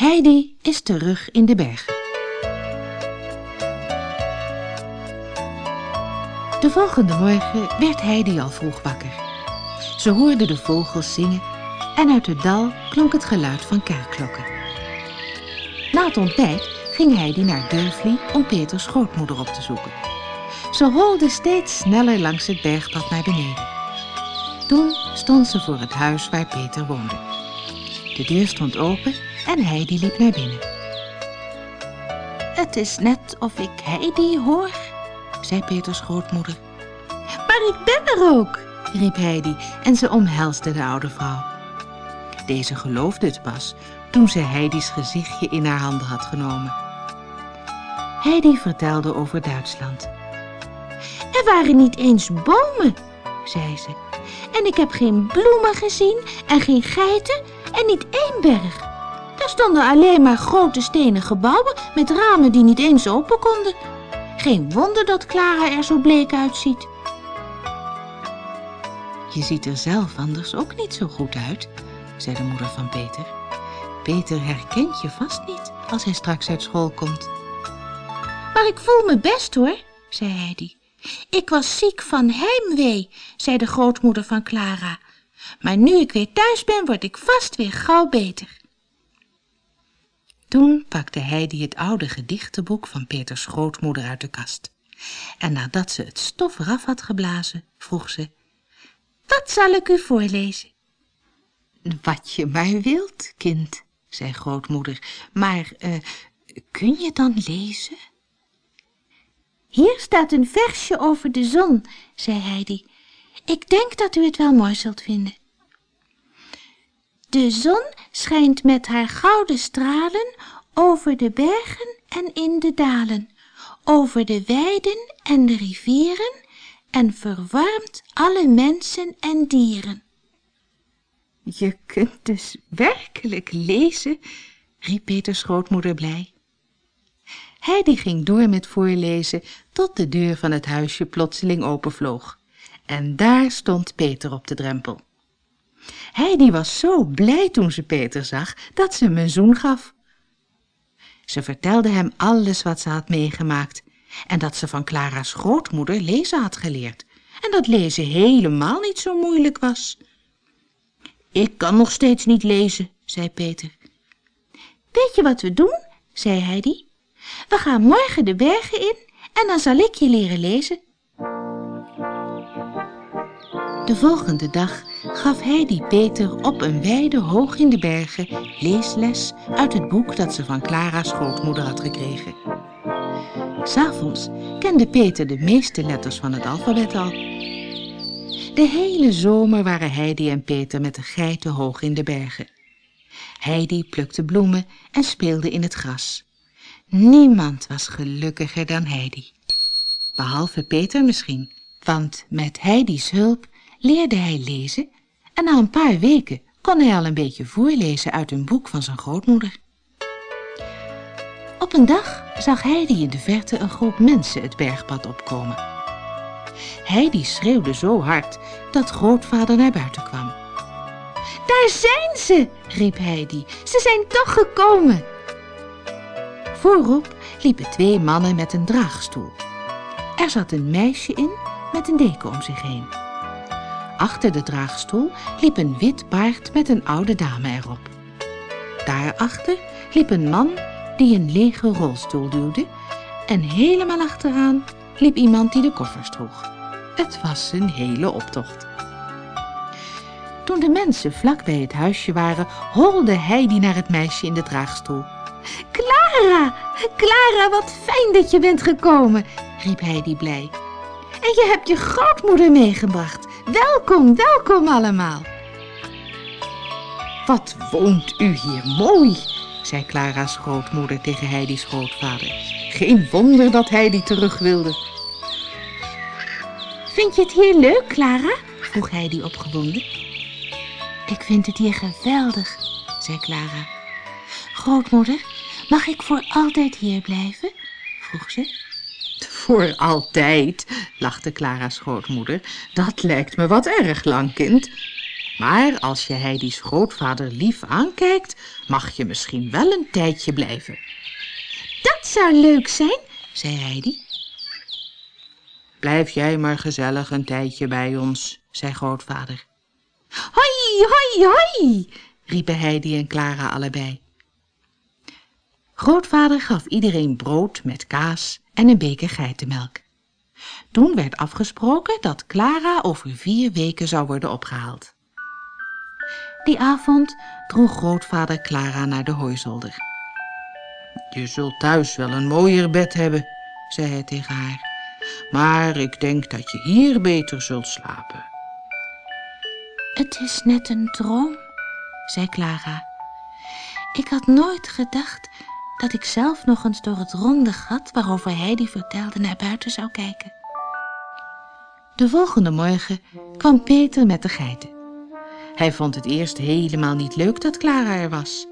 Heidi is terug in de bergen. De volgende morgen werd Heidi al vroeg wakker. Ze hoorde de vogels zingen en uit het dal klonk het geluid van kerkklokken. Na het ontbijt ging Heidi naar Durfli om Peters grootmoeder op te zoeken. Ze holde steeds sneller langs het bergpad naar beneden. Toen stond ze voor het huis waar Peter woonde. De deur stond open en Heidi liep naar binnen. Het is net of ik Heidi hoor, zei Peters grootmoeder. Maar ik ben er ook, riep Heidi en ze omhelsde de oude vrouw. Deze geloofde het pas toen ze Heidi's gezichtje in haar handen had genomen. Heidi vertelde over Duitsland. Er waren niet eens bomen, zei ze. En ik heb geen bloemen gezien en geen geiten en niet één berg. Daar stonden alleen maar grote stenen gebouwen met ramen die niet eens open konden. Geen wonder dat Clara er zo bleek uitziet. Je ziet er zelf anders ook niet zo goed uit, zei de moeder van Peter. Peter herkent je vast niet als hij straks uit school komt. Maar ik voel me best hoor, zei Heidi. Ik was ziek van heimwee, zei de grootmoeder van Clara. Maar nu ik weer thuis ben, word ik vast weer gauw beter. Toen pakte Heidi het oude gedichtenboek van Peters grootmoeder uit de kast. En nadat ze het stof eraf had geblazen, vroeg ze... Wat zal ik u voorlezen? Wat je maar wilt, kind, zei grootmoeder. Maar uh, kun je dan lezen? Hier staat een versje over de zon, zei Heidi. Ik denk dat u het wel mooi zult vinden. De zon schijnt met haar gouden stralen over de bergen en in de dalen, over de weiden en de rivieren en verwarmt alle mensen en dieren. Je kunt dus werkelijk lezen, riep Peters grootmoeder blij. Heidi ging door met voorlezen tot de deur van het huisje plotseling openvloog. En daar stond Peter op de drempel. Heidi was zo blij toen ze Peter zag dat ze hem een zoen gaf. Ze vertelde hem alles wat ze had meegemaakt en dat ze van Clara's grootmoeder lezen had geleerd en dat lezen helemaal niet zo moeilijk was. Ik kan nog steeds niet lezen, zei Peter. Weet je wat we doen, zei Heidi. We gaan morgen de bergen in en dan zal ik je leren lezen. De volgende dag gaf Heidi Peter op een weide hoog in de bergen leesles uit het boek dat ze van Clara's grootmoeder had gekregen. S'avonds kende Peter de meeste letters van het alfabet al. De hele zomer waren Heidi en Peter met de geiten hoog in de bergen. Heidi plukte bloemen en speelde in het gras. Niemand was gelukkiger dan Heidi. Behalve Peter misschien, want met Heidi's hulp leerde hij lezen en na een paar weken kon hij al een beetje voorlezen uit een boek van zijn grootmoeder. Op een dag zag Heidi in de verte een groep mensen het bergpad opkomen. Heidi schreeuwde zo hard dat grootvader naar buiten kwam. Daar zijn ze, riep Heidi. Ze zijn toch gekomen. Voorop liepen twee mannen met een draagstoel. Er zat een meisje in met een deken om zich heen. Achter de draagstoel liep een wit paard met een oude dame erop. Daarachter liep een man die een lege rolstoel duwde en helemaal achteraan liep iemand die de koffers droeg. Het was een hele optocht. Toen de mensen vlak bij het huisje waren, holde Heidi naar het meisje in de draagstoel. Clara, Clara, wat fijn dat je bent gekomen, riep Heidi blij. En je hebt je grootmoeder meegebracht. Welkom, welkom allemaal. Wat woont u hier mooi, zei Clara's grootmoeder tegen Heidi's grootvader. Geen wonder dat Heidi terug wilde. Vind je het hier leuk, Clara? vroeg Heidi opgewonden. Ik vind het hier geweldig, zei Clara. Grootmoeder, mag ik voor altijd hier blijven? vroeg ze. Voor altijd, lachte Clara's grootmoeder. Dat lijkt me wat erg lang, kind. Maar als je Heidi's grootvader lief aankijkt, mag je misschien wel een tijdje blijven. Dat zou leuk zijn, zei Heidi. Blijf jij maar gezellig een tijdje bij ons, zei grootvader. Hoi, hoi, hoi, riepen Heidi en Clara allebei. Grootvader gaf iedereen brood met kaas en een beker geitenmelk. Toen werd afgesproken dat Clara over vier weken zou worden opgehaald. Die avond droeg grootvader Clara naar de hooizolder. Je zult thuis wel een mooier bed hebben, zei hij tegen haar. Maar ik denk dat je hier beter zult slapen. Het is net een droom, zei Clara. Ik had nooit gedacht dat ik zelf nog eens door het ronde gat waarover Heidi vertelde naar buiten zou kijken. De volgende morgen kwam Peter met de geiten. Hij vond het eerst helemaal niet leuk dat Clara er was.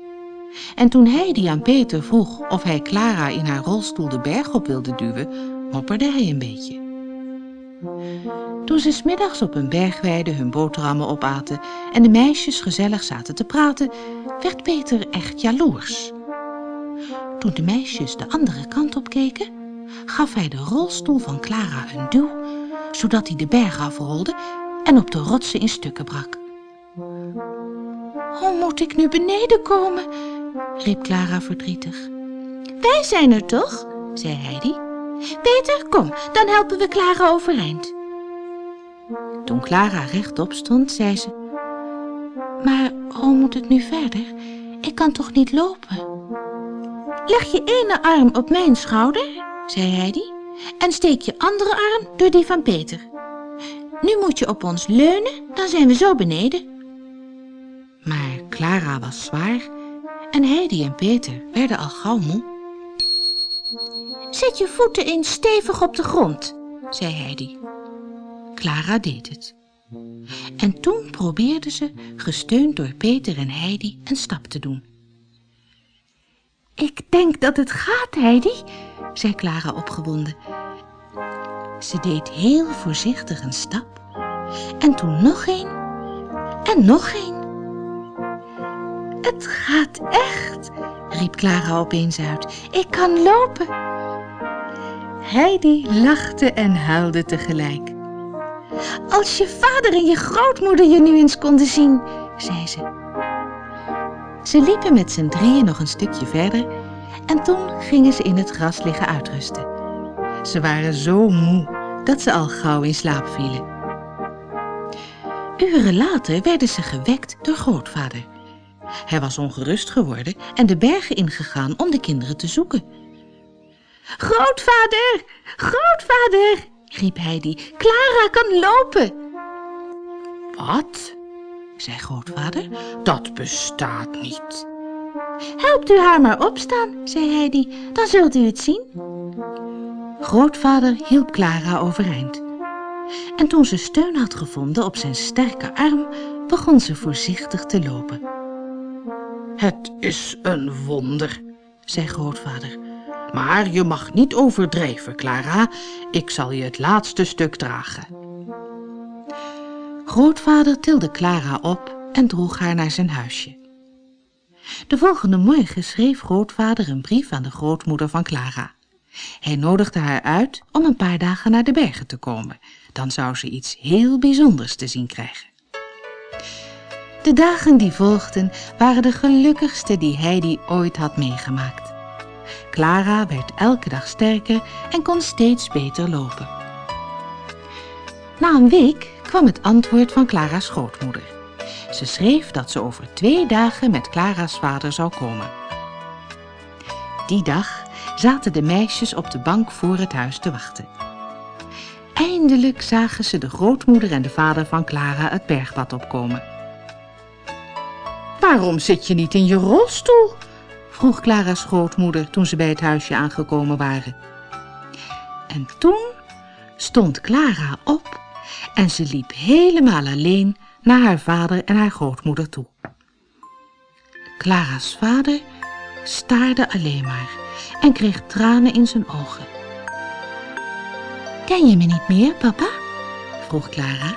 En toen Heidi aan Peter vroeg of hij Clara in haar rolstoel de berg op wilde duwen, mopperde hij een beetje. Toen ze smiddags op een bergweide hun boterhammen opaten en de meisjes gezellig zaten te praten, werd Peter echt jaloers. Toen de meisjes de andere kant op keken, gaf hij de rolstoel van Clara een duw, zodat hij de berg afrolde en op de rotsen in stukken brak. Hoe moet ik nu beneden komen? riep Clara verdrietig. Wij zijn er toch? zei Heidi. Peter, kom, dan helpen we Clara overeind. Toen Clara rechtop stond, zei ze... Maar hoe moet ik nu verder? Ik kan toch niet lopen? Leg je ene arm op mijn schouder, zei Heidi, en steek je andere arm door die van Peter. Nu moet je op ons leunen, dan zijn we zo beneden. Maar Clara was zwaar en Heidi en Peter werden al gauw moe. Zet je voeten eens stevig op de grond, zei Heidi. Clara deed het. En toen probeerde ze, gesteund door Peter en Heidi, een stap te doen. Ik denk dat het gaat, Heidi, zei Clara opgewonden. Ze deed heel voorzichtig een stap en toen nog een en nog een. Het gaat echt, riep Clara opeens uit. Ik kan lopen. Heidi lachte en huilde tegelijk. Als je vader en je grootmoeder je nu eens konden zien, zei ze. Ze liepen met z'n drieën nog een stukje verder en toen gingen ze in het gras liggen uitrusten. Ze waren zo moe dat ze al gauw in slaap vielen. Uren later werden ze gewekt door grootvader. Hij was ongerust geworden en de bergen ingegaan om de kinderen te zoeken. Grootvader, grootvader, riep Heidi, Clara kan lopen. Wat? Zei grootvader, dat bestaat niet. Helpt u haar maar opstaan, zei Heidi, dan zult u het zien. Grootvader hielp Clara overeind. En toen ze steun had gevonden op zijn sterke arm, begon ze voorzichtig te lopen. Het is een wonder, zei grootvader. Maar je mag niet overdrijven, Clara. Ik zal je het laatste stuk dragen. Grootvader tilde Clara op en droeg haar naar zijn huisje. De volgende morgen schreef grootvader een brief aan de grootmoeder van Clara. Hij nodigde haar uit om een paar dagen naar de bergen te komen. Dan zou ze iets heel bijzonders te zien krijgen. De dagen die volgden waren de gelukkigste die Heidi ooit had meegemaakt. Clara werd elke dag sterker en kon steeds beter lopen. Na een week kwam het antwoord van Clara's grootmoeder. Ze schreef dat ze over twee dagen met Clara's vader zou komen. Die dag zaten de meisjes op de bank voor het huis te wachten. Eindelijk zagen ze de grootmoeder en de vader van Clara het bergpad opkomen. Waarom zit je niet in je rolstoel? vroeg Clara's grootmoeder toen ze bij het huisje aangekomen waren. En toen stond Clara op en ze liep helemaal alleen naar haar vader en haar grootmoeder toe. Clara's vader staarde alleen maar en kreeg tranen in zijn ogen. Ken je me niet meer, papa? vroeg Clara.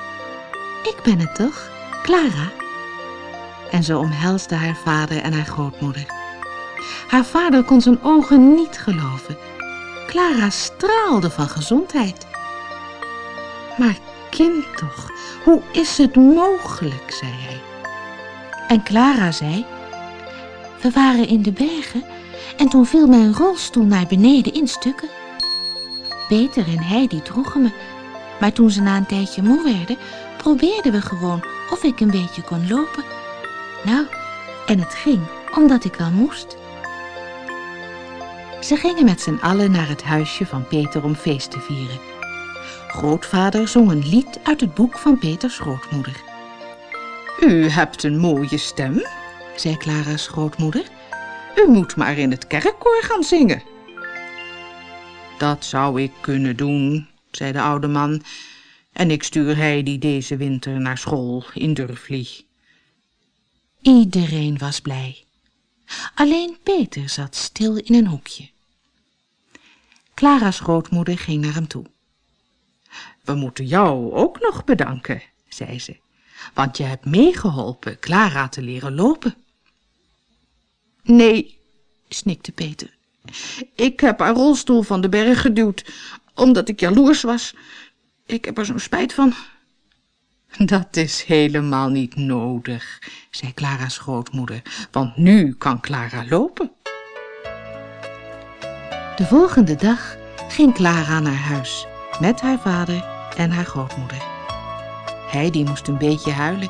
Ik ben het toch, Clara? en ze omhelsde haar vader en haar grootmoeder. Haar vader kon zijn ogen niet geloven. Clara straalde van gezondheid. Maar kind toch, hoe is het mogelijk, zei hij. En Clara zei, we waren in de bergen en toen viel mijn rolstoel naar beneden in stukken. Peter en Heidi droegen me, maar toen ze na een tijdje moe werden, probeerden we gewoon of ik een beetje kon lopen. Nou, en het ging omdat ik wel moest. Ze gingen met z'n allen naar het huisje van Peter om feest te vieren. Grootvader zong een lied uit het boek van Peters grootmoeder. U hebt een mooie stem, zei Clara's grootmoeder. U moet maar in het kerkkoor gaan zingen. Dat zou ik kunnen doen, zei de oude man, en ik stuur Heidi deze winter naar school in Durfli. Iedereen was blij. Alleen Peter zat stil in een hoekje. Clara's grootmoeder ging naar hem toe. We moeten jou ook nog bedanken, zei ze, want je hebt meegeholpen Clara te leren lopen. Nee, snikte Peter. Ik heb haar rolstoel van de berg geduwd, omdat ik jaloers was. Ik heb er zo'n spijt van. Dat is helemaal niet nodig, zei Clara's grootmoeder, want nu kan Clara lopen. De volgende dag ging Clara naar huis met haar vader en haar grootmoeder. Heidi moest een beetje huilen,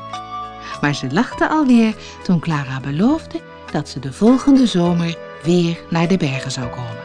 maar ze lachte alweer toen Clara beloofde dat ze de volgende zomer weer naar de bergen zou komen.